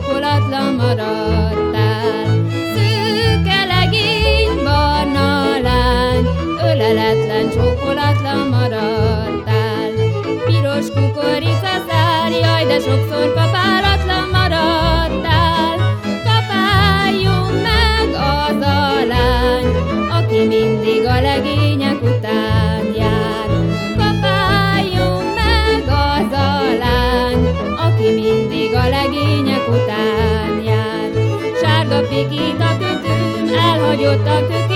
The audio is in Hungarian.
Csókolatlan maradtál. Szűke legény, barna lány, öleletlen csókolatlan maradtál. Piros kukorica szár, jaj, de sokszor kapálatlan maradtál. Kapáljon meg az a lány, aki mindig a legények után után jár. Sárga pikít a kötőm, elhagyott a kötőm,